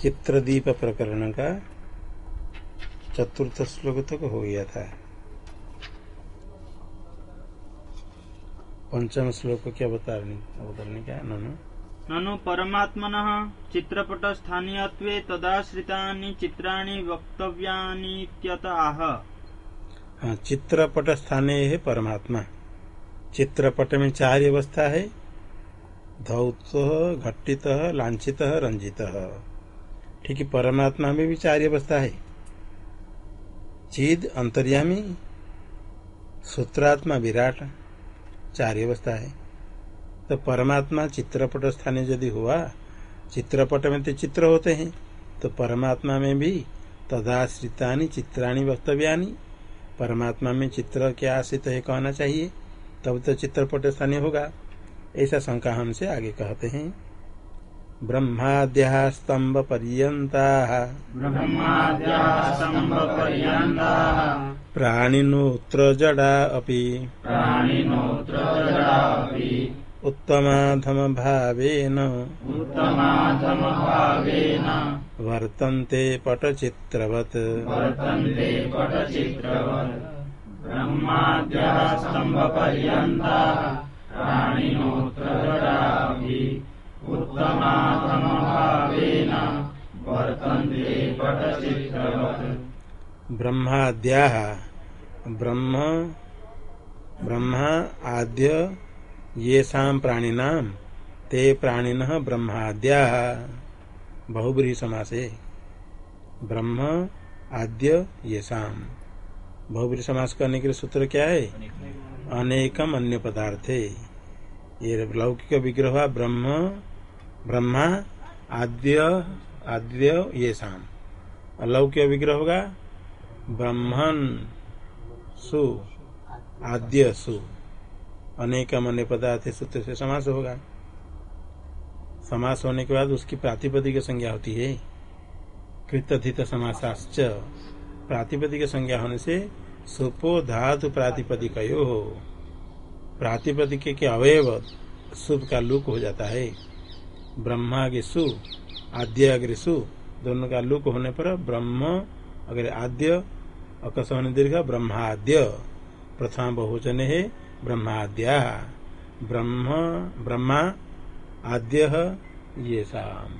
चित्रदीप प्रकरण का चतुर्थ श्लोक तक हो गया था। पंचम श्लोक क्या बता अवतरणी क्या ननु? ननु परमात्मन चित्रपट स्थानीय तदाश्रिता चित्राणि वक्तव्यानीत्यत आह हाँ चित्रपट स्थानीय है परमात्मा। चित्रपट में चार अवस्था है। धौत घटित लाछित रंजित। ठीक है, परमात्मा में भी चार अवस्था है। चिद, अंतर्यामी, सूत्रात्मा, विराट, चार अवस्था है। तो परमात्मा चित्रपट स्थानीय यदि हुआ, चित्रपट में तो चित्र होते हैं तो परमात्मा में भी तदाश्रिता चित्राणी वक्तव्यानी, परमात्मा में चित्र क्या आश्रित है कहना चाहिए, तब तो चित्रपट स्थानीय होगा। ऐसा शंका हमसे आगे कहते हैं। ब्रह्माद्या स्तंभ पर्यता प्राणिनोत्र जडा अपि। उत्तमाधम भावेन वर्तन्ते पटचित्रवत्। ब्रह्माद्यः स्तम्भपर्यन्ताः प्राणिनोत्रजडाभि ब्रह्माद्याः। ब्रह्म, ब्रह्मा आद्य येषां प्राणिनां, ते प्राणिनः ब्रह्माद्याः। बहुब्रीहि समासे। ब्रह्म आद्य येषाम बहुबरी समास करने के लिए सूत्र क्या है? अनेकम अन्य पदार्थे। ये लौकिक विग्रह ब्रह्म ब्रह्मा, आद्य आद्य, ये शाम अलौक्य विग्रह होगा, ब्रह्मन, सु, आद्य, सु। अनेकम अन्य पदार्थ सूत्र से समास होगा। समास होने के बाद उसकी प्रातिपदिक संज्ञा होती है। कृतधित समासाश्च। प्रातिपदिक संज्ञा होने से सुपो धातु प्रातिपदिक हो प्रातिपदिक के अवयव सुप का लुक हो जाता है। ब्रह्मा के सु दोनों का लुक होने पर ब्रह्म, अगर आद्य अकस्मण दीर्घ, ब्रह्माद्य, प्रथम बहुवचन है, ब्रह्माद्या, ब्रह्म, ब्रह्मा, आद्य, ये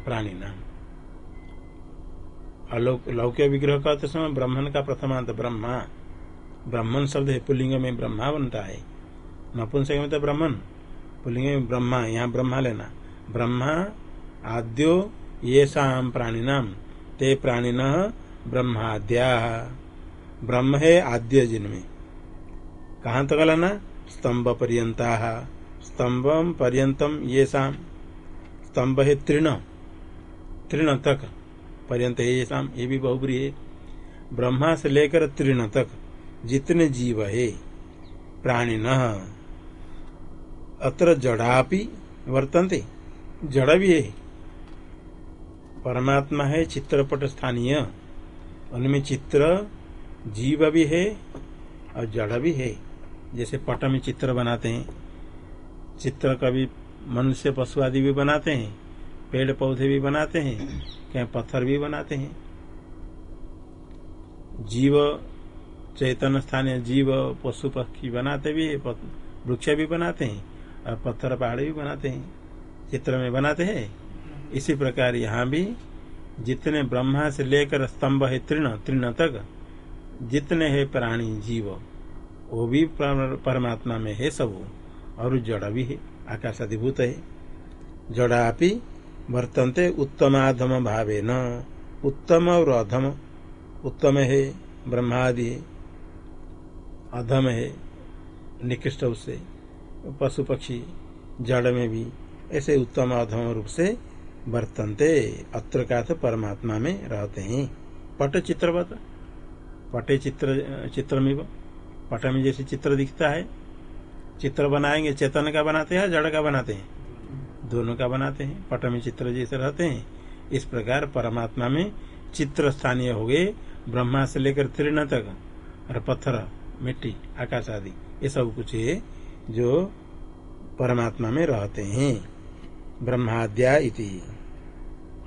प्राणी नाम अलोक लौक्य विग्रह करते समय ब्राह्मण का प्रथमांत ब्रह्मा। ब्राह्मण शब्द है पुलिंग में ब्रह्मा बनता है। नपुंसक में तो ब्राह्मण पुलिंग में ब्रह्मा, यहाँ ब्रह्मा लेना। ब्रह्मा आद्यो ये शाम प्राणी नाम ते प्राणी न ब्रह्माद्या। ब्रह्म है आद्य जिनमें। कहाँ तक लाना स्तंभ पर्यंता स्तंभ पर्यंतम ये शाम स्तंभ है तृण। तृण तक पर्यंत ये शाम ये भी बहुबरी है। ब्रह्मा से लेकर तृण तक जितने जीव है। प्राणी न अत्र जड़ापि वर्तन्ते। जड़ भी है। परमात्मा है, चित्रपट स्थानीय। उनमें चित्र, जीव भी है और जड़ भी है। जैसे पट में चित्र बनाते हैं। चित्र कभी मनुष्य, पशु आदि भी बनाते हैं। पेड़ पौधे भी बनाते हैं। कहीं पत्थर भी बनाते हैं। जीव चैतन्य स्थानीय जीव, पशु पक्षी बनाते भी है वृक्ष भी बनाते हैं और पत्थर पहाड़ भी बनाते हैं। चित्र में बनाते हैं। इसी प्रकार यहाँ भी जितने ब्रह्मा से लेकर स्तंभ है तृण तृण तक, जितने है प्राणी जीव, वो भी परमात्मा में है सब, और जड़ भी है आकाशाधिभूत है। जड़ा वर्तन्ते उत्तमाधम भावे न, उत्तम और अधम, उत्तम है, ब्रह्मादि अधम है, निकृष्ट उससे पशु पक्षी, जड़ में भी ऐसे उत्तम अधम रूप से वर्तनते। अत्र का परमात्मा में रहते हैं। पट चित्रवत पटे चित्र चित्र में पट में जैसे चित्र दिखता है। चित्र बनाएँगे, चेतन का बनाते हैं, जड़ का बनाते हैं। दोनों का बनाते हैं। पट में चित्र जैसे रहते हैं। इस प्रकार परमात्मा में चित्र स्थानीय हो गए। ब्रह्मा से लेकर तीर्ण तक। और पत्थर, मिट्टी, आकाश आदि। ये सब कुछ है जो परमात्मा में रहते हैं। ब्रह्माद्या इति।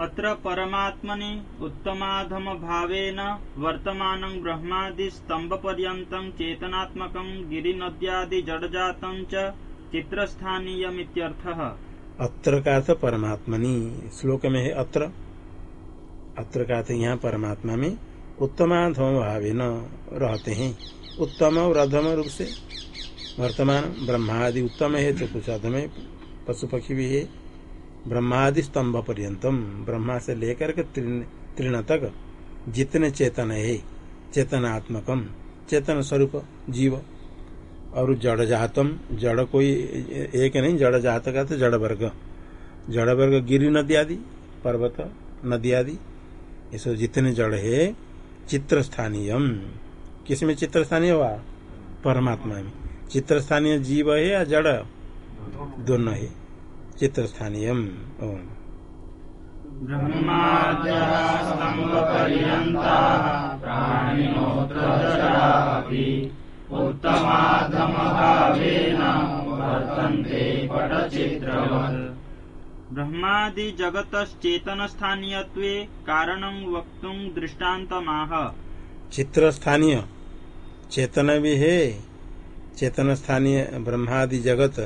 अत्र परमात्मनि उत्तमाधम भावेन वर्तमानं ब्रह्मादि स्तंभ पर्यन्तं चेतनात्मकं गिरिनद्यादि जडजातं च चित्रस्थानीयमित्यर्थः। अत्र का अर्थ परमात्मनि श्लोक में है अत्र। अत्र का अर्थ यहाँ परमात्मा में उत्तमाधम भावे न रहते हैं। उत्तम और अधम रूप से वर्तमान ब्रह्मादि उत्तम है तो कुछ अधम है पशु पक्षी भी है ब्रह्मादि स्तंभ पर्यंतम ब्रह्मा से लेकर के तृण तक जितने चेतन है, चेतनात्मकम, चेतन स्वरूप जीव, और जड़ जातम, जड़ कोई एक नहीं, जड़ जात का तो जड़ वर्ग जड़ वर्ग गिरी नदी आदि, पर्वत, नदी आदि सब जितने जड़ है चित्र स्थानीय किसमें चित्र स्थानीय हुआ? परमात्मा में। चित्र स्थानीय जीव है या जड़? दोनों है। चित्र स्थानीय ब्रह्मादि जगतश्चेतन स्थानीय कारण वक्त दृष्टान्तमाह। चित्र स्थानीय चेतन भी है चेतन स्थानीय ब्रह्मादि जगत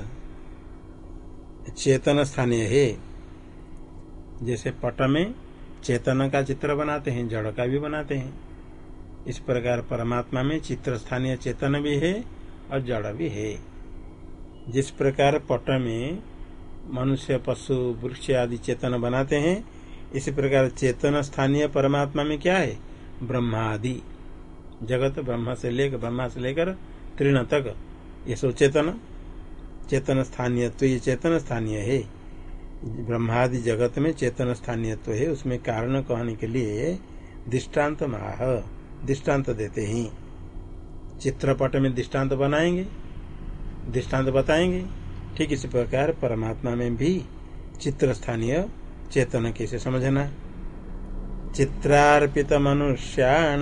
चेतन स्थानीय है। जैसे पट में चेतन का चित्र बनाते हैं, जड़ का भी बनाते हैं। इस प्रकार परमात्मा में चित्र स्थानीय चेतन भी है और जड़ भी है। जिस प्रकार पट में मनुष्य, पशु, वृक्ष आदि चेतन बनाते हैं, इसी प्रकार चेतन स्थानीय परमात्मा में क्या है? ब्रह्मा आदि। जगत ब्रह्मा से लेकर ब्रह्मा से लेकर तृण तक, ये सो चेतन। चेतन स्थानीय तो ये चेतन स्थानीय है। ब्रह्मादि जगत में चेतन स्थानीय तो है, उसमें कारण कहने के लिए दृष्टांत माह दृष्टांत देते हैं। चित्रपट में दृष्टांत बनाएँगे दृष्टांत बताएँगे। ठीक इसी प्रकार परमात्मा में भी चित्र स्थानीय चेतन कैसे समझना? चित्रार्पित मनुष्याण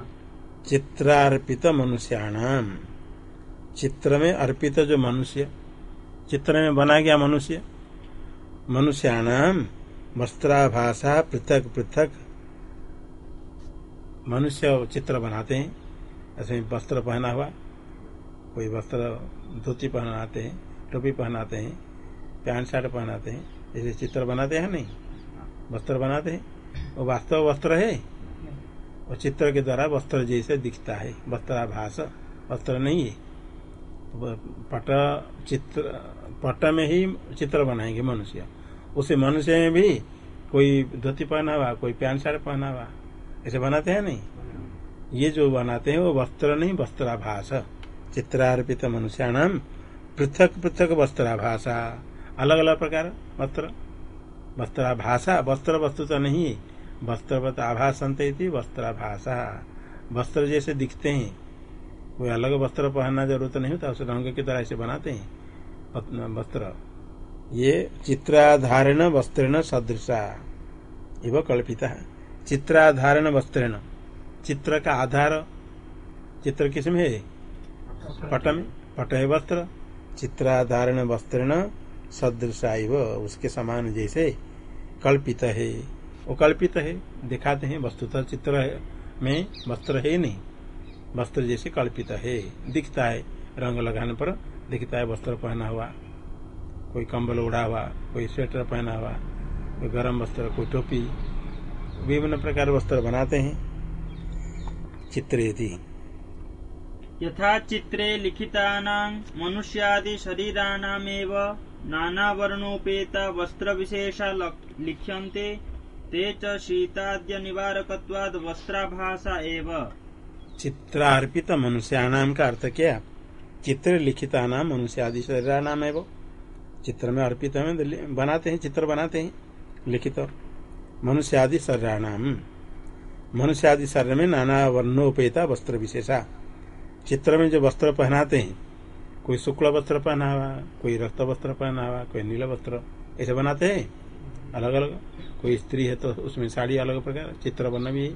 चित्रार्पित मनुष्याणाम। चित्र में अर्पित जो मनुष्य, चित्र में बना गया मनुष्य, मनुष्याणाम वस्त्राभाषा पृथक पृथक मनुष्य चित्र बनाते हैं। ऐसे में वस्त्र पहना हुआ, कोई वस्त्र धोती पहनाते हैं, टोपी पहनाते हैं, पैंट शर्ट पहनाते हैं, ऐसे चित्र बनाते हैं नहीं? वस्त्र बनाते हैं। वो वास्तव वस्त्र है। और चित्र के द्वारा वस्त्र जैसे दिखता है। वस्त्राभास, वस्त्र नहीं है। पट, चित्र, पट में ही चित्र बनाएँगे मनुष्य। उसे मनुष्य में भी कोई धोती पहना हुआ कोई पैंट शर्ट पहना हुआ ऐसे बनाते हैं नहीं? ये जो बनाते हैं वो वस्त्र नहीं, वस्त्राभास। चित्रार्पित मनुष्याणाम पृथक पृथक वस्त्राभाषा अलग अलग प्रकार, वस्त्र। वस्त्राभाषा वस्त्र वस्तु तो नहीं है। वस्त्रवत आभासंत वस्त्राभाषा वस्त्र जैसे दिखते हैं। कोई अलग वस्त्र पहनना ज़रूरत नहीं होता, उस रंग की तरह ऐसे बनाते हैं। वस्त्र। ये चित्राधारण वस्त्रेण सदृशा। एवं कल्पिता। चित्राधारण वस्त्रेण। चित्र का आधार। चित्र किसमें है? पट में पट है वस्त्र। चित्राधारण वस्त्रेण सदृशा उसके समान जैसे कल्पित है। वो कल्पित है, दिखाते हैं, वस्तुतः चित्र में वस्त्र है नहीं। वस्त्र जैसे कल्पित है, दिखता है, रंग लगाने पर दिखता है, वस्त्र पहना हुआ, कोई कंबल उड़ा हुआ, कोई स्वेटर पहना हुआ, कोई गर्म वस्त्र, कोई टोपी, विभिन्न प्रकार वस्त्र बनाते हैं। चित्र यदि यथा चित्रे लिखिता मनुष्यादि वर्णोपेता वस्त्र विशेषा लिख्यन्ते ते च शीताद्य निवारकत्वाद वस्त्राभाषा एव। चित्रार्पित मनुष्याणाम का अर्थ क्या चित्र लिखिता नाम मनुष्य आदि शरीर नाम एवं। चित्र में अर्पित में बनाते हैं, चित्र बनाते हैं, लिखित मनुष्य आदि शरीराणाम मनुष्य आदि शरीर में नाना वर्णोपेता वस्त्र विशेषा। चित्र में जो वस्त्र पहनाते हैं, कोई शुक्ल वस्त्र पहना हुआ कोई रक्त वस्त्र पहना हुआ कोई नीला वस्त्र, ऐसे बनाते हैं। अलग अलग कोई स्त्री है तो उसमें साड़ी अलग प्रकार, चित्र बना भी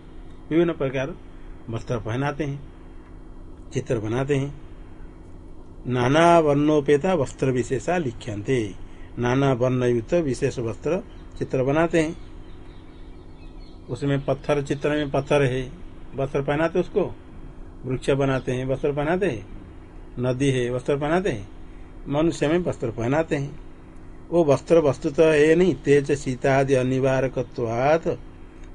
विभिन्न प्रकार वस्त्र पहनाते हैं, चित्र बनाते हैं। नाना वर्णोपेता वस्त्र विशेषा लिख्यंते नाना वर्ण युक्त विशेष वस्त्र चित्र बनाते हैं। उसमें पत्थर, चित्र में पत्थर है। वस्त्र पहनाते उसको। वृक्ष बनाते हैं, वस्त्र पहनाते हैं। नदी है, वस्त्र पहनाते हैं। मनुष्य में वस्त्र पहनाते हैं। वो वस्त्र वस्तुतः है नहीं तेज सीता आदि अनिवार्य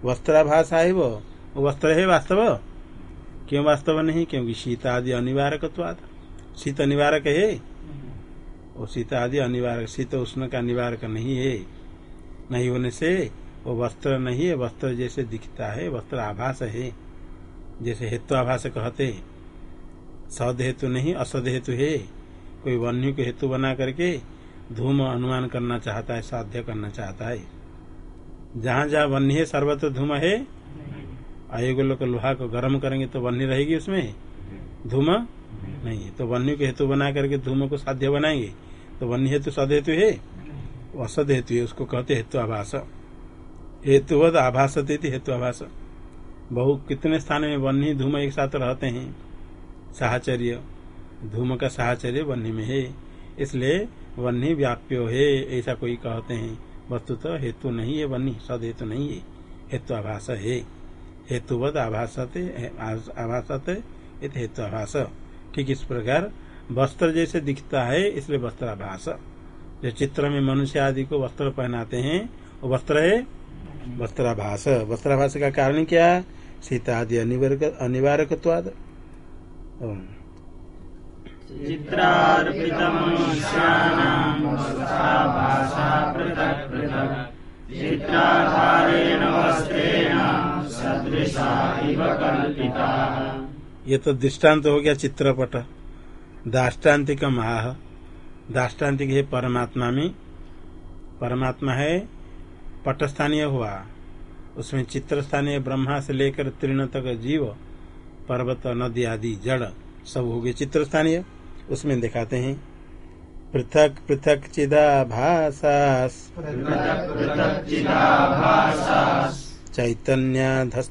वस्त्राभाषा है वो। वस्त्र है वास्तव? क्यों वास्तव नहीं? क्योंकि आदि अनिवार्य शीत निवारक है? वो सीता आदि अनिवार्य शीत उष्ण का निवारक नहीं है। नहीं होने से वो वस्त्र नहीं है। वस्त्र जैसे दिखता है, वस्त्र आभास है। जैसे हेतु आभास कहते सद हेतु नहीं, असद हेतु है। कोई वन्य को हेतु बना करके धूम अनुमान करना चाहता है, साध्य करना चाहता है। जहाँ जहाँ वन्य है, सर्वत्र धूम है। आयोग लोग लोहा को गर्म करेंगे तो वन्य रहेगी उसमें। धूम नहीं तो वन्य को हेतु बना करके धूम को साध्य बनाएँगे। तो वन्य हेतु सद हेतु है असद हेतु है, उसको कहते हेतु आभास। हेतुवद आभास हेतु आभास। बहु कितने स्थान में वन्य धूम एक साथ रहते हैं? साहचर्य। धूम का साहचर्य वन्य में है। इसलिए वन्य व्याप्यो है, ऐसा कोई कहते हैं। वस्तु तो हेतु नहीं है वन्य सद हेतु नहीं है। हेतु आभास है। हेतुवद आभासते आभासते हेतु आभास। ठीक इस प्रकार वस्त्र जैसे दिखता है, इसलिए वस्त्राभास जो चित्र में मनुष्य आदि को वस्त्र पहनाते हैं, वो वस्त्र है वस्त्राभास। वस्त्राभास का कारण क्या? सीता आदि अनिवार्य ये तो दृष्टांत हो गया चित्रपट। दाष्टान्तिक माह। दाष्टान्तिक है परमात्मा में। परमात्मा है पट स्थानीय हुआ। उसमें चित्र स्थानीय ब्रह्मा से लेकर तीर्ण तक जीव, पर्वत, नदी आदि, जड़ सब हो गए चित्र स्थानीय उसमें दिखाते हैं। पृथक पृथक चिदा चैतन्याध्यस्तदेहिनाम्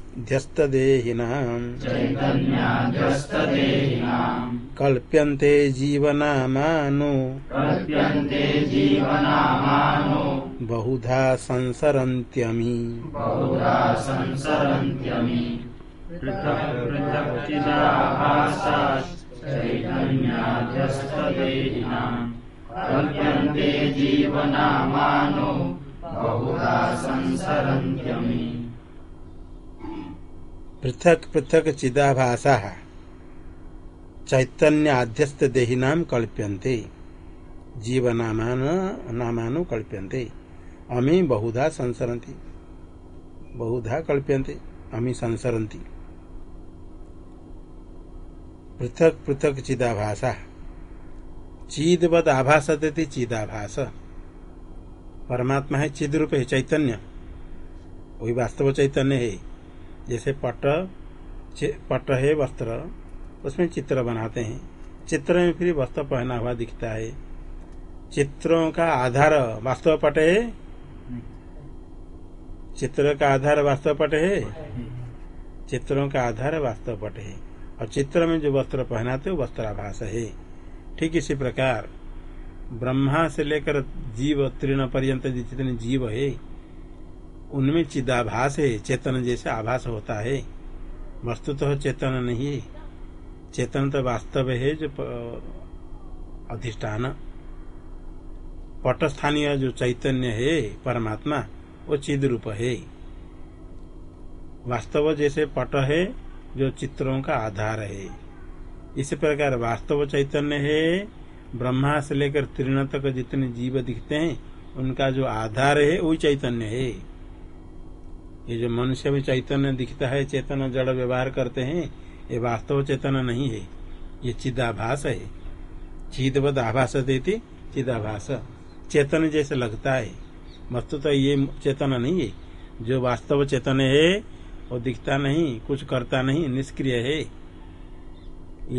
कल्प्यन्ते जीवनामानो। बहुधा संसरन्त्यमी। जीवनामानो बहुधा संसरन्त्यमी। पृथक पृथक चिदाभासा चैतन्य आध्यस्त देहिनाम कल्प्यन्ते। जीवनामान नामानु कल्प्यन्ते। अमी बहुधा संसरन्ति। बहुधा कल्प्यन्ते। अमी संसरन्ति। पृथक पृथक चिदाभासा। चीदवद आभास देती चिदाभास। परमात्मा है चिद रूप है चैतन्य। वही वास्तव चैतन्य है। जैसे पट पट है वस्त्र उसमें चित्र बनाते हैं। चित्र में फिर वस्त्र पहना हुआ दिखता है। चित्रों का आधार वास्तव पट है? चित्र का आधार वास्तव पट है? चित्रों का आधार वास्तव पट है। और चित्र में जो वस्त्र पहनाते वो वस्त्राभास है। ठीक इसी प्रकार, ब्रह्मा से लेकर जीव तीर्ण पर्यंत जितने जीव है, उनमें चिदाभास है, चेतन जैसे आभास होता है। वस्तु तो चेतन नहीं है। चेतन तो वास्तव है जो अधिष्ठान। पटस्थानीय जो चैतन्य है, परमात्मा, वो चिद रूप है। वास्तव जैसे पट है जो चित्रों का आधार है। इस प्रकार वास्तव चैतन्य है। ब्रह्मा से लेकर तीर्ण तक जितने जीव दिखते हैं, उनका जो आधार है, वही चैतन्य है। ये जो मनुष्य में चैतन्य दिखता है, चेतन जड़ व्यवहार करते हैं, ये वास्तव चेतन नहीं है। ये चिदाभास है। चिदवद आभास देती, चिदाभास। चेतन जैसे लगता है। वस्तु तो ये चेतन नहीं है। जो वास्तव चेतन है वो दिखता नहीं, कुछ करता नहीं, निष्क्रिय है।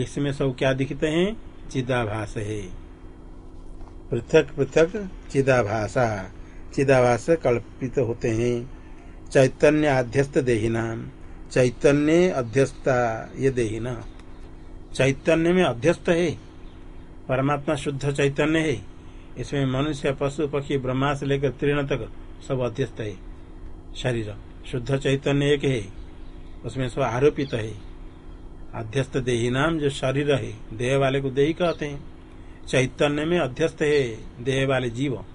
इसमें सब क्या दिखते हैं? चिदाभास है। पृथक पृथक चिदाभाषा चिदाभास कल्पित होते हैं। चैतन्य अध्यस्त देहिना, चैतन्य अध्यस्ता ये देहिना। चैतन्य में अध्यस्त है। परमात्मा शुद्ध चैतन्य है। इसमें मनुष्य, पशु, पक्षी ब्रह्मा से लेकर तीर्ण तक सब अध्यस्त है। शरीर। शुद्ध चैतन्य एक है। उसमें सब आरोपित है। अध्यस्त देही नाम जो शरीर है, देह वाले को देही कहते हैं। चैतन्य में अध्यस्त है, देह वाले जीव,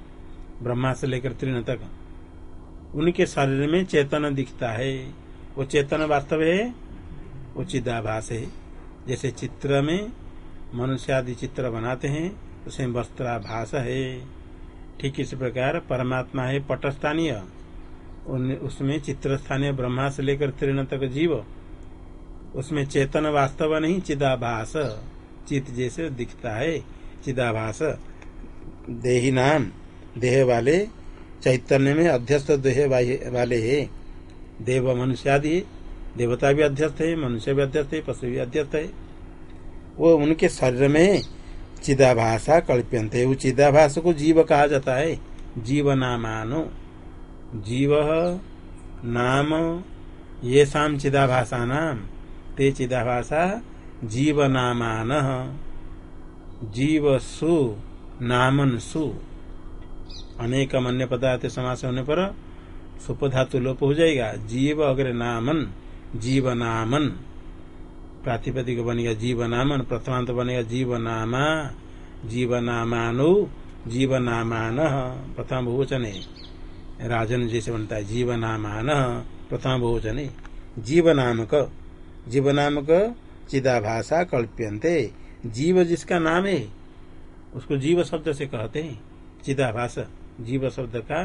ब्रह्मा से लेकर तीर्ण तक। उनके शरीर में चेतन दिखता है। वो चेतन वास्तव है, वो चिदाभास है। जैसे चित्र में मनुष्य आदि चित्र बनाते हैं उसमें वस्त्राभास है। ठीक इस प्रकार परमात्मा है पटस्थानीय। उसमें चित्र स्थानीय ब्रह्मा से लेकर तीर्ण तक जीव। उसमें चेतन वास्तव नहीं, चिदाभास। चित जैसे दिखता है, चिदाभास। देही नाम, देह वाले चैतन्य में अध्यस्त देह वाले है। देव मनुष्य आदि देवता भी अध्यस्त है, मनुष्य भी अध्यस्त है, पशु भी अध्यस्त है। वो उनके शरीर में चिदाभाषा कल्प्यंत है वो चिदाभास को जीव कहा जाता है। जीव नामानो जीव नाम, ये शाम चिदाभाषा नाम, ते चिदाभाषा जीव नामान जीव सु नामन सु अनेक अन्य पदार्थ समास होने पर सुप धातु लोप हो जाएगा। जीव अग्र नामन जीव नामन प्रातिपदिक बनेगा जीव नामन प्रथमांत बनेगा जीव नामा जीव नामानु जीव नामान प्रथम बहुवचन। है राजन जैसे बनता है जीव नामान प्रथम बहुवचन है जीव नामक जीव नामक चिदाभाषा कल्प्यंते जीव जिसका नाम है, उसको जीव शब्द से कहते हैं। चिदाभास, जीव शब्द का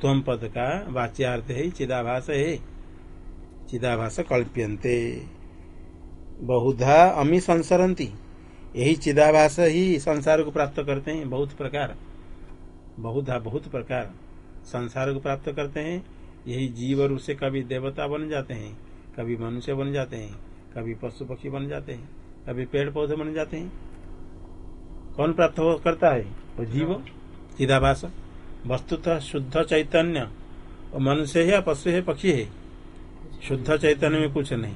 त्वम पद का वाच्यार्थ है, चिदाभास है। चिदाभास कल्प्यंते बहुधा अमी संसरती यही चिदाभास ही संसार को प्राप्त करते हैं, बहुत प्रकार। बहुधा, बहुत प्रकार। संसार को प्राप्त करते हैं, यही जीव रूप से कभी देवता बन जाते हैं, कभी मनुष्य बन जाते हैं, कभी पशु पक्षी बन जाते हैं, कभी पेड़ पौधे बन जाते हैं। कौन प्राप्त हो करता है? वो जीव, चिदाभास, वस्तुतः शुद्ध चैतन्य। और मनुष्य है या पशु है, पक्षी है? शुद्ध चैतन्य में कुछ नहीं।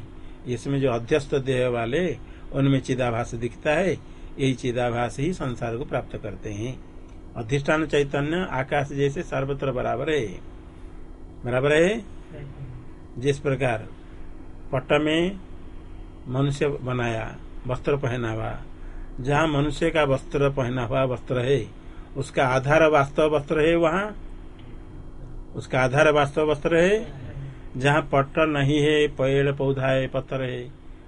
इसमें जो अध्यस्त देह वाले, उनमें चिदाभास दिखता है, यही चिदाभास ही संसार को प्राप्त करते हैं। अधिष्ठान चैतन्य आकाश जैसे सर्वत्र बराबर है। बराबर है? जिस प्रकार पट्ट में मनुष्य बनाया वस्त्र पहना हुआ जहाँ मनुष्य का वस्त्र पहना हुआ वस्त्र है उसका आधार वास्तव वस्त्र है वहाँ? उसका आधार वास्तव वस्त्र है? जहाँ पट्ट नहीं है पेड़ पौधा है पत्थर है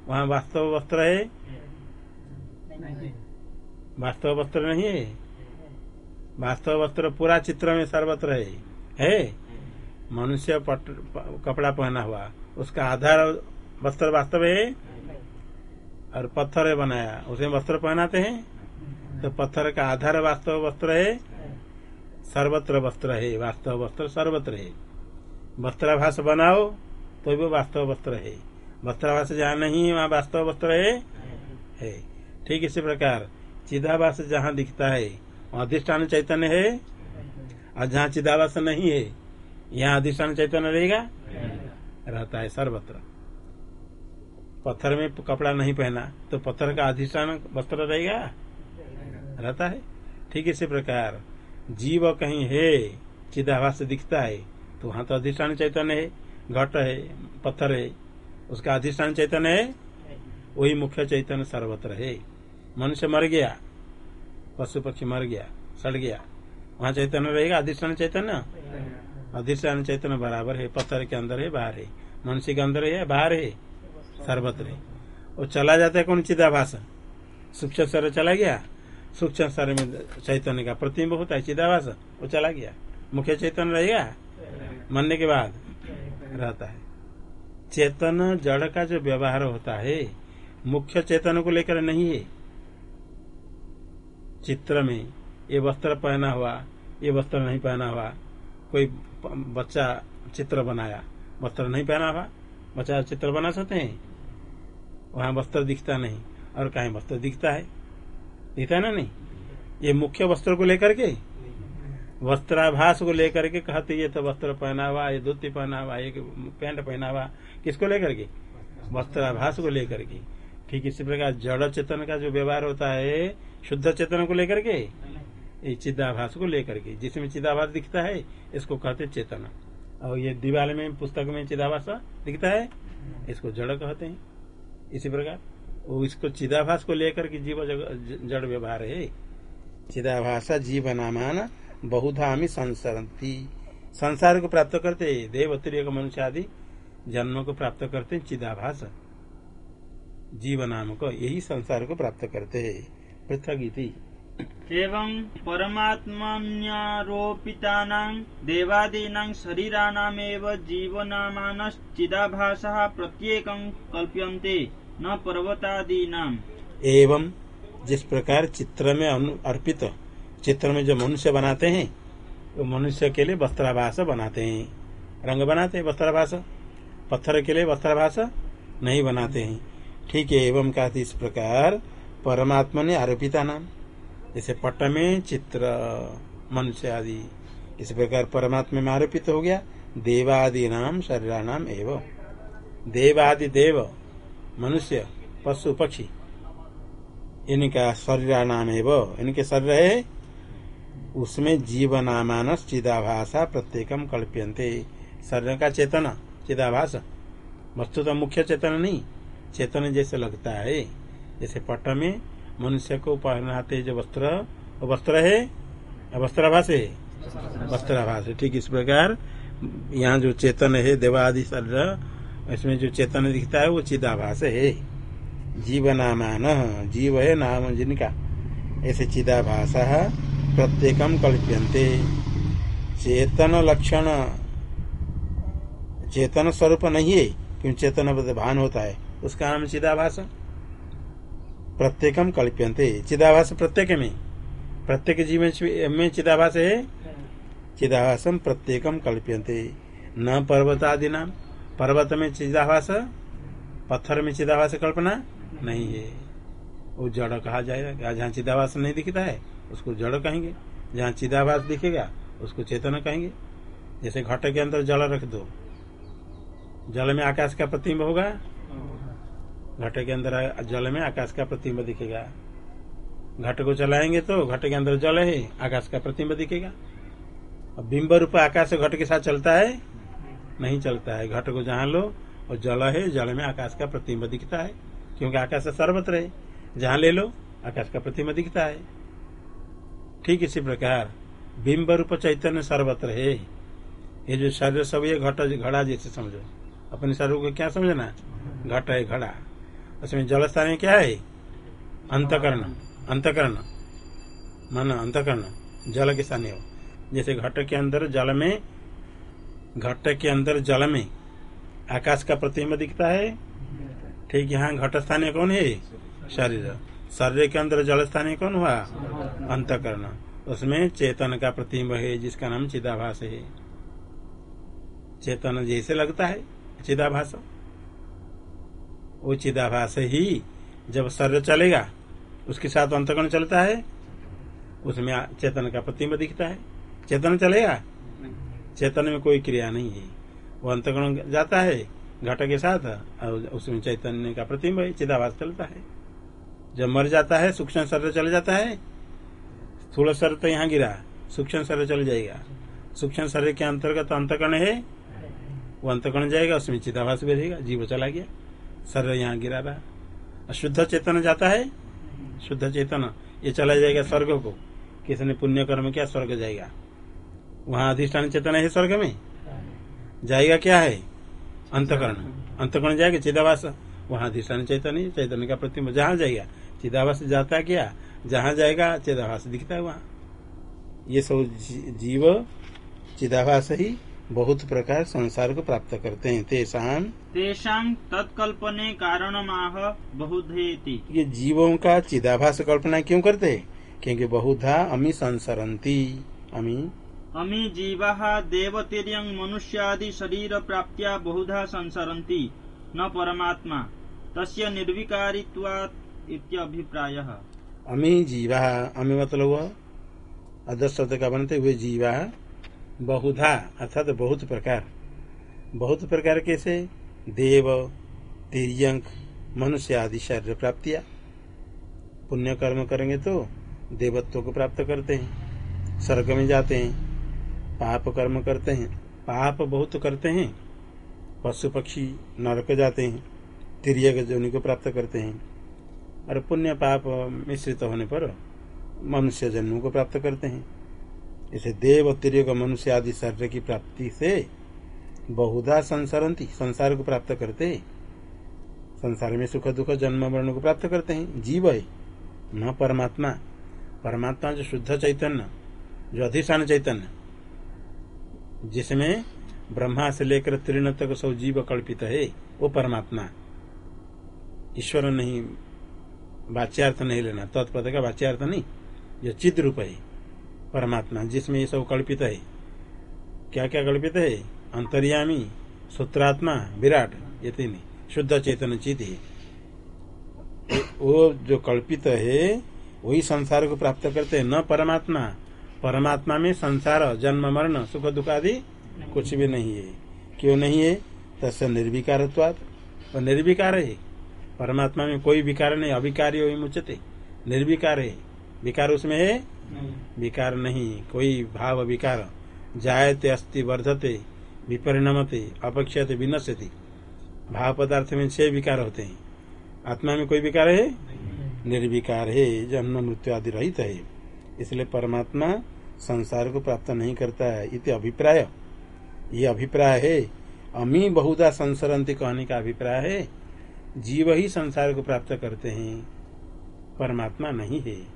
वहाँ वास्तव वस्त्र है? वास्तव वस्त्र नहीं है? वास्तव वस्त्र पूरा चित्र में सर्वत्र है। है? मनुष्य कपड़ा पहना हुआ। उसका आधार वस्त्र वास्तव है? और पत्थर है बनाया। उसे वस्त्र पहनाते हैं? तो पत्थर का आधार वास्तव वस्त्र है? सर्वत्र वस्त्र है। वास्तव वस्त्र सर्वत्र है। वस्त्राभास बनाओ तो भी वास्तव वस्त्र है। वस्त्राभास जहाँ नहीं, वहाँ वास्तव वस्त्र है? है। ठीक इसी प्रकार, चिदाभास जहाँ दिखता है अधिष्ठान चैतन्य है। और जहाँ चिदावास नहीं है। यहाँ अधिष्ठान चैतन्य रहेगा? रहता है सर्वत्र। पत्थर में कपड़ा नहीं पहना तो पत्थर का अधिष्ठान वस्त्र रहेगा? रहता है। ठीक इसी प्रकार, जीव कहीं है, चिदाभास दिखता है तो वहाँ तो अधिष्ठान चैतन्य है, घट है, पत्थर है, उसका अधिष्ठान चैतन्य है। वही मुख्य चैतन्य सर्वत्र है। मनुष्य मर गया पशु पक्षी मर गया, सड़ गया। वहाँ चैतन्य रहेगा, अधिष्ठान चैतन्य? अधिष्ठान चैतन्य बराबर है, पत्थर के अंदर है, बाहर है। मनुष्य के अंदर है बाहर है? सर्वत्र है। वो चला जाता है कौन? चिदाभास। सूक्ष्म स्वर चला गया। सूक्ष्म स्वर में चैतन्य का प्रतिम्ब होता है, चिदाभास। वो चला गया। मुख्य चैतन्य रहेगा? मरने के बाद रहता है। चेतन जड़ का जो व्यवहार होता है, मुख्य चेतन को लेकर नहीं है। चित्र में ये वस्त्र पहना हुआ, ये वस्त्र नहीं पहना हुआ, कोई बच्चा चित्र बनाया, वस्त्र नहीं पहना हुआ, बच्चा चित्र बना सकते हैं? वहाँ वस्त्र दिखता नहीं, और कहीं वस्त्र दिखता है? दिखता है ना नहीं? ये मुख्य वस्त्र को लेकर के? वस्त्राभास को लेकर के कहते ये तो वस्त्र पहना हुआ, ये धोती पहना हुआ, ये पैंट पहना हुआ, किसको लेकर के? वस्त्राभास को लेकर के। ठीक इसी प्रकार जड़ चेतन का जो व्यवहार होता है शुद्ध चेतन को लेकर के? चिदाभास को लेकर के। जिसमें चिदाभास दिखता है इसको कहते चेतन। और ये दीवार में पुस्तक में चिदाभास दिखता है इसको जड़ कहते हैं। इसी प्रकार वो इसको चिदाभास को लेकर के जीव जड़ व्यवहार है। चिदाभाषा जीवनामान बहुधामी संसरती संसार को प्राप्त करते देव तिरक मनुष्य आदि। जन्म को प्राप्त करते चिदाभास। जीव नाम को यही संसार को प्राप्त करते हैं। पृथक एवं परमात्मन्यारोपितानां देवादीनां शरीराणामेव जीवनामानश्चिदाभासः प्रत्येकं कल्प्यन्ते न पर्वतादीनाम् एवं जिस प्रकार चित्र में अर्पित चित्र में जो मनुष्य बनाते हैं वो मनुष्य के लिए वस्त्राभास बनाते हैं। रंग बनाते हैं वस्त्राभास? पत्थर के लिए वस्त्राभास नहीं बनाते हैं। ठीक है एवं का इस प्रकार परमात्मा ने आरोपिता नाम। जैसे पट में चित्र, मनुष्य आदि। इस प्रकार परमात्मा में आरोपित हो गया। देवादि नाम शरीरानाम एवं। देवादि देव, मनुष्य, पशु, पक्षी। इनका शरीर नाम एवं। इनके शरीर है, उसमें जीवनामान चिदाभाषा प्रत्येकम कल्प्यन्ते। शरीर का चेतन, चिदाभास। वस्तु तो मुख्य चेतन नहीं, चेतन जैसे लगता है। जैसे पट में मनुष्य को पहनाते जो वस्त्र वस्त्र है? वस्त्राभास है? वस्त्राभास है, ठीक इस प्रकार यहाँ जो चेतन है, देवादि शरीर, इसमें जो चेतन दिखता है, वो चिदाभास है। जीव नामान जीव है नाम जिनका। ऐसे चिदाभास प्रत्येकम कल्प्यन्ते। चेतन लक्षण, चेतन स्वरूप नहीं है क्योंकि चेतन भान होता है? उसका नाम चिदाभास। प्रत्येकम कल्प्यन्ते। चिदाभास प्रत्येक में प्रत्येक जीव में चिदाभास है? चिदाभासम प्रत्येकम कल्प्यन्ते। न पर्वतादि नाम पर्वत में चिदाभास पत्थर में चिदाभास कल्पना नहीं है। वो जड़ कहा जाएगा? जहाँ चिदाभास नहीं दिखता है, उसको जड़ कहेंगे। जहाँ चिदाभास दिखेगा, उसको चेतन कहेंगे। जैसे घट के अंदर जल रख दो। जल में आकाश का प्रतिम्ब होगा? घट के अंदर जल में आकाश का प्रतिबिंब दिखेगा। घट को चलाएँगे तो घट के अंदर जल है, आकाश का प्रतिबिंब दिखेगा। अब बिंब रूप आकाश घट के साथ चलता है? नहीं चलता है। घट को जहाँ लो, और जल है, जल में आकाश का प्रतिबिंब दिखता है। क्योंकि आकाश सर्वत्र है। जहाँ ले लो, आकाश का प्रतिबिंब दिखता है। ठीक इसी प्रकार, बिंब रूप चैतन्य सर्वत्र है। ये जो शरीर सब, ये घट, घड़ा जैसे समझो। अपने शरीर को क्या समझना? घट है, घड़ा। उसमें जल स्थान में क्या है? अंतकरण अंतकरण। मन अंतकरण, जल के स्थानीय हो। जैसे घट के अंदर जल में, घट के अंदर जल में आकाश का प्रतिबिंब दिखता है। ठीक यहाँ घट स्थानीय कौन है? शरीर। शरीर के अंदर जल स्थानीय कौन हुआ? अंतकरण। उसमें चेतन का प्रतिबिंब है, जिसका नाम चिदाभास है। चेतन जैसे लगता है, चिदाभास। वो चिदाभास ही जब शरीर चलेगा, उसके साथ अंतकरण चलता है, उसमें चेतन का प्रतिम्ब दिखता है। चेतन चलेगा? चेतन में कोई क्रिया नहीं है। वो अंतकरण जाता है घट के साथ, और उसमें चैतन्य का प्रतिम्ब चिदाभास चलता है। जब मर जाता है, सूक्ष्म शरीर चल जाता है, स्थूल शरीर तो यहाँ गिरा, सूक्ष्म शरीर चल जाएगा। सूक्ष्म शरीर के अंतर्गत अंतकरण है, वो अंतकरण जाएगा, उसमें चिदाभास भी रहेगा, जीव चला गया। शरीर यहाँ गिरा रहा शुद्ध चेतन जाता है? शुद्ध चेतन। ये चला जाएगा स्वर्ग को। किसने पुण्य कर्म किया, स्वर्ग जाएगा। वहाँ अधिष्ठान चेतन है स्वर्ग में? जाएगा क्या है? अंतकरण। अंतकरण जाएगा चिदावास वहाँ अधिष्ठान चैतन्य चैतन्य का प्रतिमा जहाँ जाएगा। चिदावास जाता क्या? जहाँ जाएगा, चिदाभास दिखता है वहाँ। ये सब जीव, चिदाभास ही बहुत प्रकार संसार को प्राप्त करते हैं। तेसाम तेषां तत्कल्पने कारणमाह बहुधेति। ये जीवों का चिदाभास कल्पना क्यों करते हैं? क्योंकि बहुधा अमी संसरंती अमी? अमी जीवाः देवतिर्यं मनुष्यादि शरीर प्राप्त्या बहुधा संसरती न परमात्मा। तस्य निर्विकारित्वात् इत्यभिप्रायः। अमी जीवा अमी मतलब वह अदर शब्द का बनते हुए जीवा बहुधा, अर्थात बहुत प्रकार। बहुत प्रकार कैसे? देव तिरंक मनुष्य आदि शरीर प्राप्तिया पुण्य कर्म करेंगे तो देवत्व को प्राप्त करते हैं। स्वर्ग में जाते हैं, पाप कर्म करते हैं। पाप बहुत करते हैं, पशु पक्षी, नरक जाते हैं तिरक जोनि को प्राप्त करते हैं। और पुण्य पाप मिश्रित होने पर मनुष्य जन्म को प्राप्त करते हैं। इसे देव तिरक मनुष्य आदि शरीर की प्राप्ति से बहुधा संसरंती, संसार को प्राप्त करते संसार में सुख, दुख, जन्म वर्ण को प्राप्त करते हैं। जीव है, न परमात्मा। परमात्मा जो शुद्ध चैतन्य, जो अधिष्ठान चैतन्य, जिसमें ब्रह्मा से लेकर तीर्ण तक सब जीव कल्पित है, वो परमात्मा। ईश्वर नहीं, वाच्यार्थ नहीं लेना, तत्पद का वाच्यार्थ नहीं, जो चिद रूप है। परमात्मा, जिसमें ये सब कल्पित है। क्या क्या कल्पित है? अंतर्यामी, सूत्रात्मा, विराट ये तीन शुद्ध चेतन चित। है वो जो कल्पित है, वही संसार को प्राप्त करते हैं। न परमात्मा। परमात्मा में संसार, जन्म, मरण, सुख, दुख आदि कुछ भी नहीं है। क्यों नहीं है? तस् निर्विकार और निर्विकार है। परमात्मा में कोई विकार नहीं अभिकारी मुचते निर्विकार है। विकार उसमें है विकार नहीं। कोई भाव विकार जायते अस्ति वर्धते विपरिणमते अपेक्षते विनश्यति। भाव पदार्थ में छह विकार होते हैं। आत्मा में कोई विकार है? निर्विकार है जन्म मृत्यु आदि रहित है। इसलिए परमात्मा संसार को प्राप्त नहीं करता है इति अभिप्राय। ये अभिप्राय है अमी बहुधा संसरंती कहने का अभिप्राय है। जीव ही संसार को प्राप्त करते हैं परमात्मा नहीं है।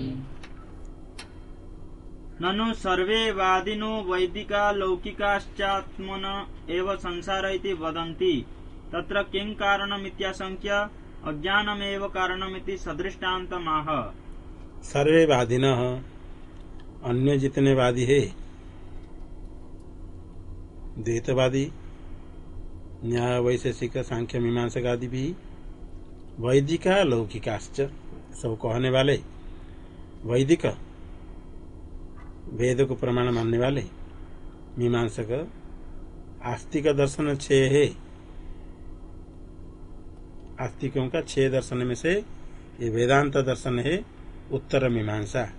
ननु सर्वे वादिनो वैदिका लौकिकाश्चात्मन एव संसार इति वदन्ति। तत्र किं कारणमित्याशङ्क्य अज्ञानमेव कारणमिति सदृष्टान्तमाह। सर्वे वादिन अन्य जितने वादी है, द्वैतवादी, न्याय वैशेषिक सांख्य मीमांसक आदि भी, वैदिका लौकिकाश्च सब कहने वाले, वैदिक वेद को प्रमाण मानने वाले मीमांसक आस्तिक दर्शन छह है। आस्तिकों का छह दर्शन में से ये वेदांत दर्शन है, उत्तर मीमांसा।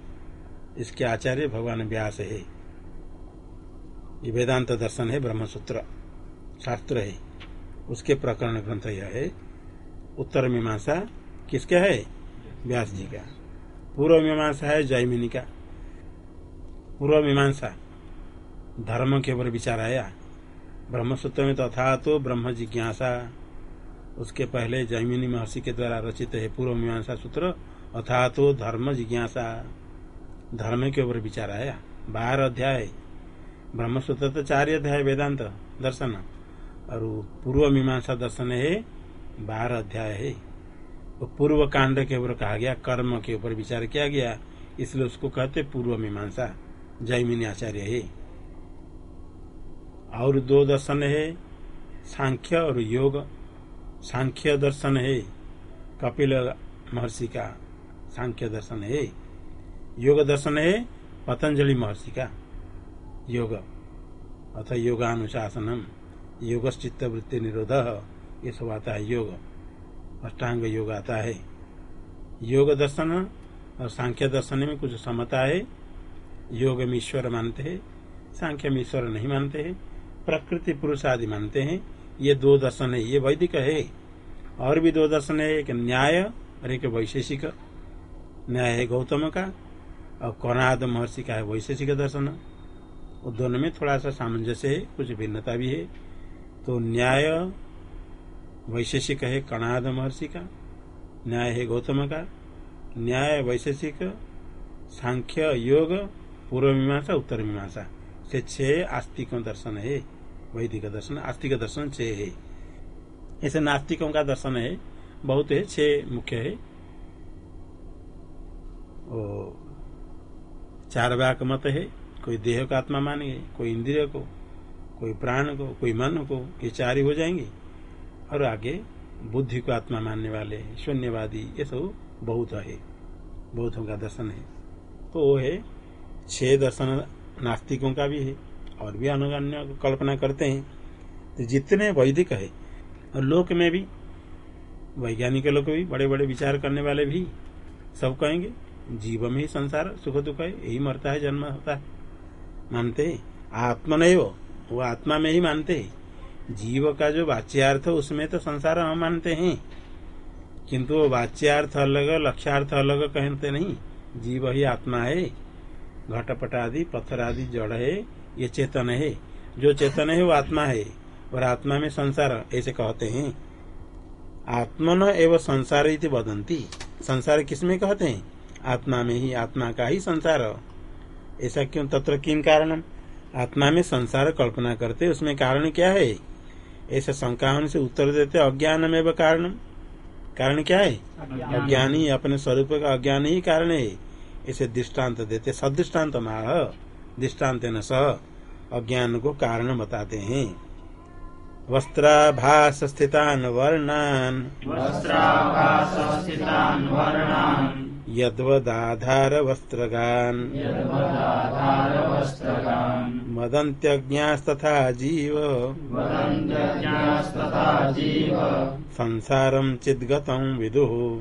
इसके आचार्य भगवान व्यास है। ये वेदांत दर्शन है, ब्रह्मसूत्र, शास्त्र है। उसके प्रकरण ग्रंथ यह है, उत्तर मीमांसा किसका है? व्यास जी का। पूर्व मीमांसा है जयमिनी का। पूर्व मीमांसा। धर्म के ऊपर विचार आया। ब्रह्मसूत्र में तथा तो तो ब्रह्म जिज्ञासा। उसके पहले जैमिनी महर्षि के द्वारा रचित है पूर्व मीमांसा सूत्र अथा तो धर्म जिज्ञासा। धर्म के ऊपर विचार आया। बारह अध्याय। ब्रह्म सूत्र तो चार अध्याय वेदांत दर्शन। और पूर्व मीमांसा दर्शन है बारह अध्याय है। वो पूर्व कांड के ऊपर कहा गया, कर्म के ऊपर विचार किया गया, इसलिए उसको कहते पूर्व मीमांसा। जयमिनी आचार्य है। और दो दर्शन है, सांख्य और योग। सांख्य दर्शन है, कपिल महर्षि का सांख्य दर्शन है। योग दर्शन है, पतंजलि महर्षि का योग। अथ योगानुशासनम योग चित्त वृत्ति निरोध, ये सब आता है योग। अष्टांग योग आता है। योग दर्शन और सांख्य दर्शन में कुछ समता है। योग में ईश्वर मानते हैं सांख्य में ईश्वर नहीं मानते हैं, प्रकृति पुरुष आदि मानते हैं। ये दो दर्शन है, ये वैदिक है। और भी दो दर्शन है, एक न्याय और एक वैशेषिक। न्याय है गौतम का, और कौनाद महर्षि का है वैशेषिक दर्शन। और दोनों में थोड़ा सा सामंजस्य है, कुछ भिन्नता भी है। तो न्याय वैशेषिक है कणाद महर्षि का, न्याय है गौतम का। न्याय वैशेषिक, सांख्य योग पूर्व मीमांसा उत्तर मीमांसा से छह आस्तिक दर्शन है। वैदिक दर्शन, आस्तिक दर्शन छह है। ऐसे नास्तिकों का दर्शन है। बहुत है छह मुख्य है। ओ चार वाक मत है। कोई देह का आत्मा मानेंगे, कोई इंद्रिय को, कोई प्राण को, कोई मन को, ये चार ही हो जाएँगे। और आगे बुद्धि को आत्मा मानने वाले, शून्यवादी, ये सब बहुत है। बौद्धों का दर्शन है। तो वो है छह दर्शन नास्तिकों का भी है, और भी अनुगण्य कल्पना करते हैं। तो जितने वैदिक है, और लोक में भी, वैज्ञानिक लोग भी बड़े बड़े विचार करने वाले भी, सब कहेंगे, जीव में ही संसार सुख दुख है, यही मरता है, जन्म होता है। मानते हैं? आत्मा नहीं वो वो आत्मा में ही मानते है। जीव का जो वाच्यार्थ है उसमें तो संसार हम मानते हैं। किंतु वो वाच्यार्थ अलग, लक्ष्यार्थ अलग कहते नहीं। जीव ही आत्मा है। घटपट आदि पत्थर आदि जड़ है ये चेतन है। जो चेतन है वो आत्मा है। और आत्मा में संसार ऐसे कहते हैं। आत्मन एवं संसार इति वदंती संसार किसमें कहते हैं? आत्मा में ही आत्मा का ही संसार। ऐसा क्यों? तत्र किन कारण आत्मा में संसार कल्पना करते उसमें कारण क्या है? ऐसा शंका से उत्तर देते अज्ञान में कारण कारण क्या है? अज्ञान। ही अपने स्वरूप का अज्ञान ही कारण है। इसे दृष्टांत देते सदृष्टान्त माह दृष्टांत न सह अज्ञान को कारण बताते हैं। वस्त्राभास स्थितान वर्णान। यद्वदाधार वस्त्रगान मदन्त्यज्ञास्तथा जीव। संसारं चिद्गतं विदुः।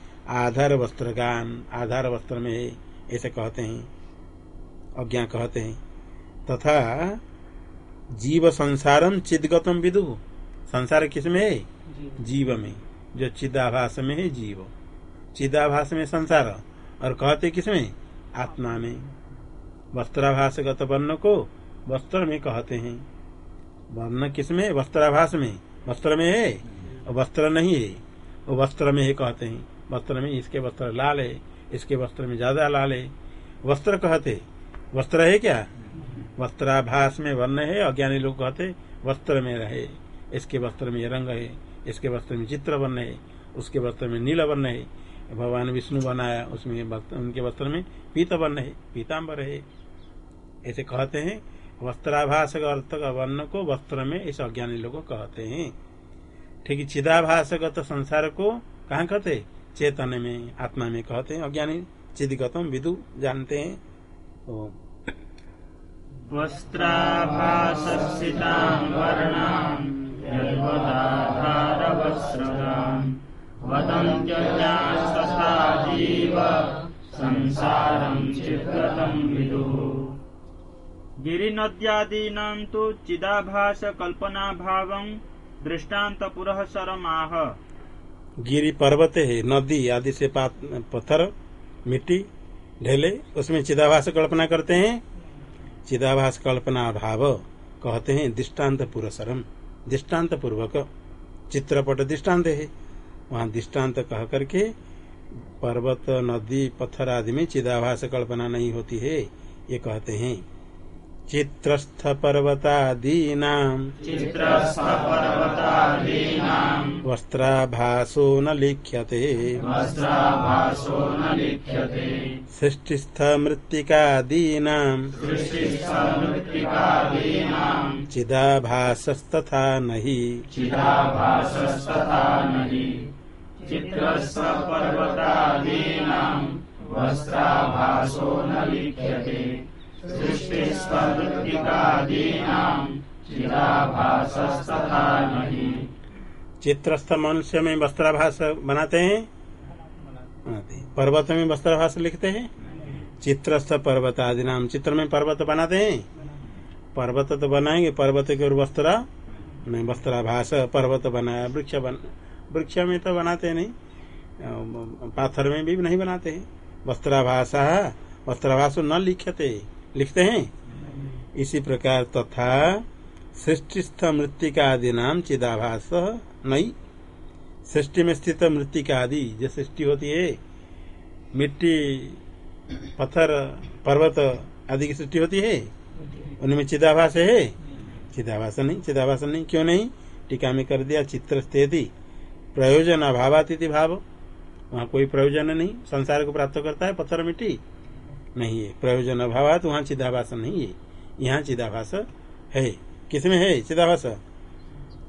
आधार वस्त्र गान आधार वस्त्र में है ऐसे कहते हैं अज्ञा कहते हैं। तथा जीव संसारम चिदगतम विदु। संसार किसमें है? जीव। में। जो चिदाभास में है जीव। चिदाभास में संसार। और कहते किसमें आत्मा में। वस्त्राभासगत वर्ण को वस्त्र में कहते हैं। वर्ण किसमें वस्त्राभास में। वस्त्र में है? वस्त्र नहीं है। वो वस्त्र में है कहते हैं। वस्त्र में, इसके वस्त्र लाल है, इसके वस्त्र में ज़्यादा लाल है। वस्त्र कहते, वस्त्र है क्या? वस्त्राभास में वर्ण है, अज्ञानी लोग कहते, वस्त्र में रहे। इसके वस्त्र में रंग है, इसके वस्त्र में चित्र वर्ण है, उसके वस्त्र में नील वर्ण है। भगवान विष्णु बनाया, उसमें उनके वस्त्र में पीत वर्ण है पीताम्बर है। ऐसे कहते हैं, वस्त्राभास अर्थ का वर्ण को वस्त्र में इस अज्ञानी लोग कहते हैं। ठीक, चिदाभासगत संसार को कहा कहते चेतन में, आत्मा में कहते हैं, अज्ञानी चिदगतम विदु जानते हैं। तो गिरिनद्यादीनां तु चिदाभासकल्पनाभावं, दृष्टान्तपुरःसरमाह। गिरी पर्वत है, नदी आदि से पत्थर, मिट्टी, ढेले, उसमें चिदाभास कल्पना करते हैं। चिदाभास कल्पना भाव कहते हैं दृष्टांत पुरसरम दृष्टांत पूर्वक चित्रपट दृष्टांत है। वहाँ दृष्टांत कह करके पर्वत, नदी, पत्थर आदि में चिदाभास कल्पना नहीं होती है, ये कहते हैं। चित्रस्थ पर्वतादीनाम् वस्त्राभासो न लिख्यते वस्त्राभासो सृष्टिस्थ मृत्तिकादीनाम् चिदाभासस्तथा न हि वस्त्राभासो न लिख्यते चित्रस्थ मनुष्य में वस्त्राभास बनाते हैं। बनाते हैं। पर्वत में वस्त्राभास लिखते हैं। चित्रस्थ पर्वत आदि नाम चित्र में पर्वत बनाते हैं। पर्वत तो बनाएँगे, पर्वत के और वस्त्र नहीं, वस्त्राभास, पर्वत बनाया वृक्ष बन, वृक्ष में तो बनाते नहीं। पाथर में भी नहीं बनाते वस्त्राभास वस्त्राभास न लिखते। लिखते हैं? इसी प्रकार तथा सृष्टिस्थ मृतिका आदि नाम चिदाभास नहीं सृष्टि में स्थित मृतिका आदि जो सृष्टि होती है, मिट्टी, पत्थर, पर्वत आदि की सृष्टि होती है? उनमें चिदाभास है? चिदाभास नहीं चिदाभास नहीं, क्यों नहीं? टीका में कर दिया चित्र स्थिति प्रयोजन अभावातिथि भाव। वहाँ कोई प्रयोजन नहीं, संसार को प्राप्त करता है पत्थर मिट्टी। नहीं है। प्रयोजन अभाव वहाँ चिदाभास नहीं है। यहाँ चिदाभास है। किसमें है? चिदाभास।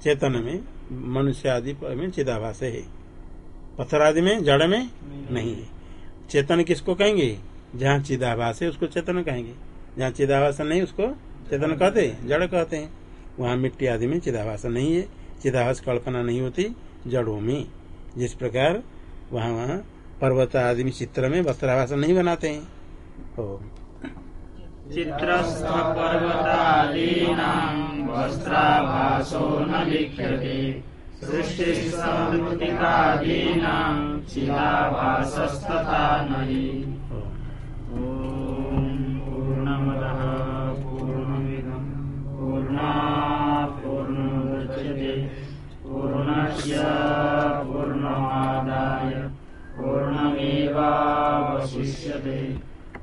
चेतन में मनुष्य आदि में चिदाभास है। पत्थर आदि में, जड़ में नहीं है। चेतन किसको कहेंगे? जहाँ चिदाभास है, उसको चेतन कहेंगे। जहाँ चिदाभास नहीं, उसको चेतन कहते जड़ कहते हैं। वहाँ मिट्टी आदि में चिदाभास नहीं है। चिदाभास कल्पना नहीं होती जड़ों में। जिस प्रकार वहाँ वहाँ पर्वत आदि चित्र में वस्त्राभास नहीं बनाते हैं। चित्रस्थ पर्वतादीनां वस्त्राभासो न लिख्यते सृष्टिस्मृतिकादीनां चिदाभासस्तथा नहि ओ। ॐ पूर्णमदः पूर्णमिदं पूर्णात् पूर्णमुदच्यते पूर्णस्य पूर्णमादाय पूर्णमेवावशिष्यते।